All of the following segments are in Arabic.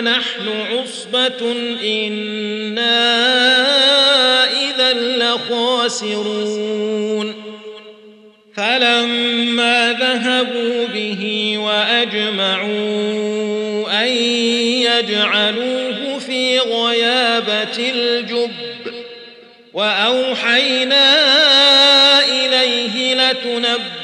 نحن عصبة إنا إذا لخاسرون. فلما ذهبوا به وأجمعوا أن يجعلوه في غيابة الجب وأوحينا إليه لتنبئ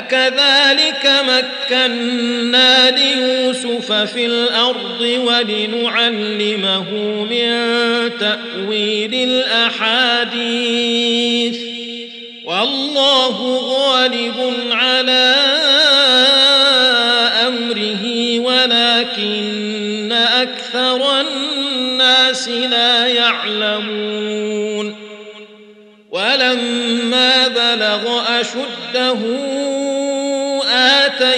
فكذلك مكنا ليوسف في الأرض ولنعلمه من تأويل الأحاديث والله غالب على أمره ولكن أكثر الناس لا يعلمون ولما بلغ أشده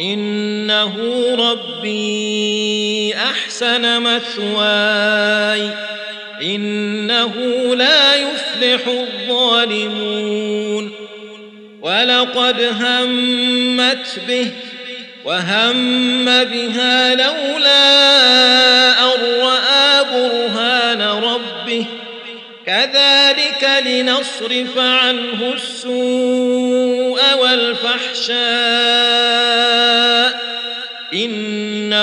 إنه ربي أحسن مثواي. إنه لا يفلح الظالمون. ولقد همت به وهم بها لولا أن رأى برهان ربه. كذلك لنصرف عنه السوء والفحشاء.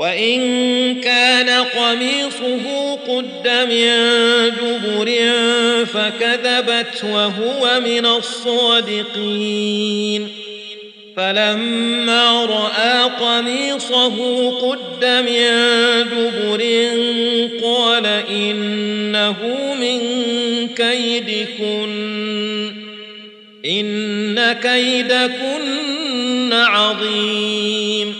وإن كان قميصه قد من جبر فكذبت وهو من الصادقين فلما رأى قميصه قد من دبر قال إنه من كيدكن إن كيدكن عظيم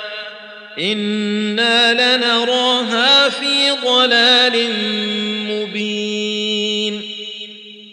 إنا لنراها في ضلال مبين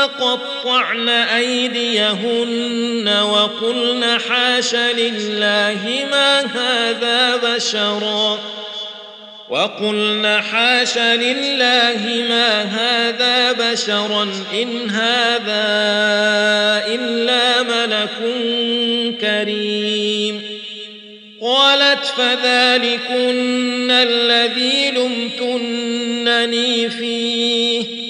فقطعن أيديهن وقلن حاش لله ما هذا بشرا وقلن حاش لله ما هذا بشرا إن هذا إلا ملك كريم قالت فذلكن الذي لمتنني فيه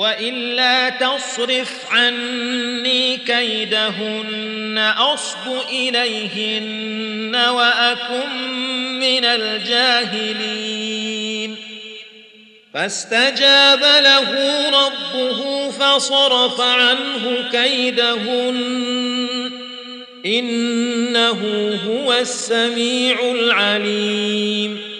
وَإِلَّا تَصْرِفْ عَنِّي كَيْدَهُنَّ أَصْبُ إِلَيْهِنَّ وَأَكُنْ مِنَ الْجَاهِلِينَ. فاستجاب له ربه فصرف عنه كيدهن. إنه هو السميع العليم.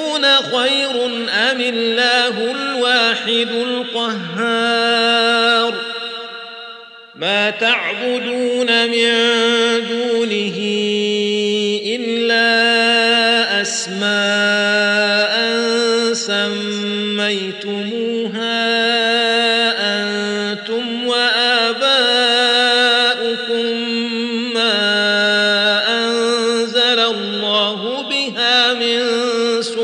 خير أم الله الواحد القهار ما تعبدون من دونه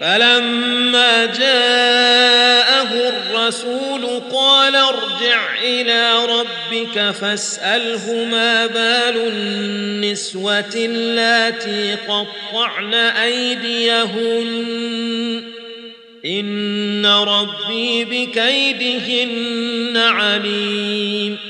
فلما جاءه الرسول قال ارجع إلى ربك فاسأله ما بال النسوة التي قطعن أيديهن. إن ربي بكيدهن عليم.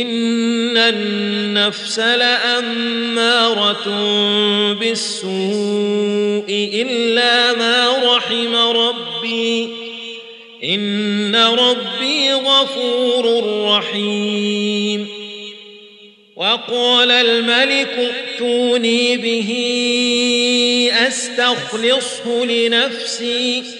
ان النفس لأمارة بالسوء الا ما رحم ربي ان ربي غفور رحيم وقال الملك ائتوني به استخلصه لنفسي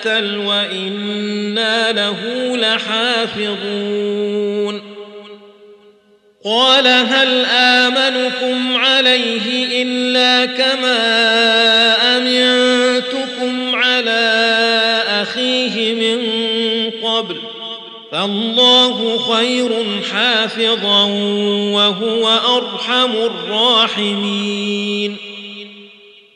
قتل وإنا له لحافظون قال هل آمنكم عليه إلا كما أمنتكم على أخيه من قبل فالله خير حافظا وهو أرحم الراحمين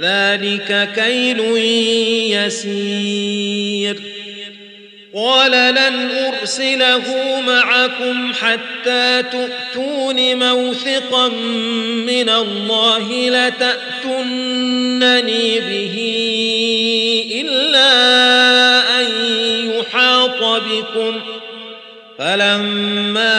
ذلك كيل يسير. قال لن أرسله معكم حتى تؤتون موثقا من الله لتأتنني به إلا أن يحاط بكم. فلما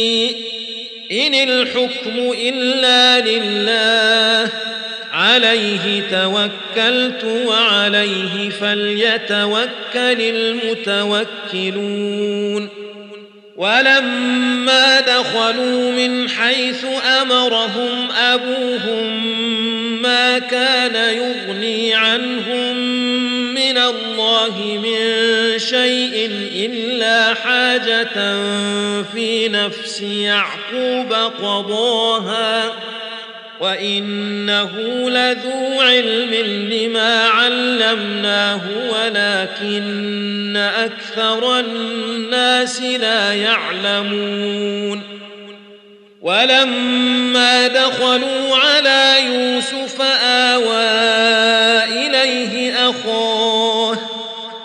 الحكم إلا لله. عليه توكلت وعليه فليتوكل المتوكلون. ولما دخلوا من حيث أمرهم أبوهم ما كان يغني عنهم من الله من شيء إلا حاجة في نفس يعقوب قضاها وإنه لذو علم لما علمناه ولكن أكثر الناس لا يعلمون ولما دخلوا على يوسف آوان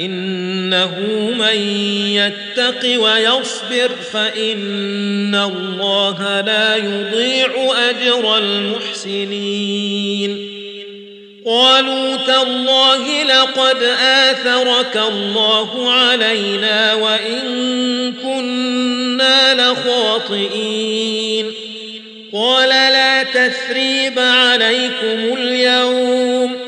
إنه من يتق ويصبر فإن الله لا يضيع أجر المحسنين. قالوا تالله لقد آثرك الله علينا وإن كنا لخاطئين. قال لا تثريب عليكم اليوم.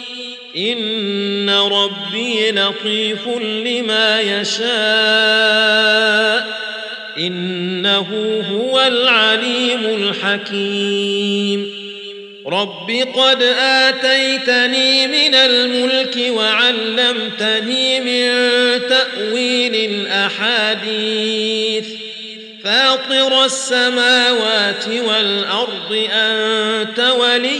ان ربي لطيف لما يشاء انه هو العليم الحكيم رب قد آتيتني من الملك وعلمتني من تأويل الأحاديث فاطر السماوات والأرض أنت ولي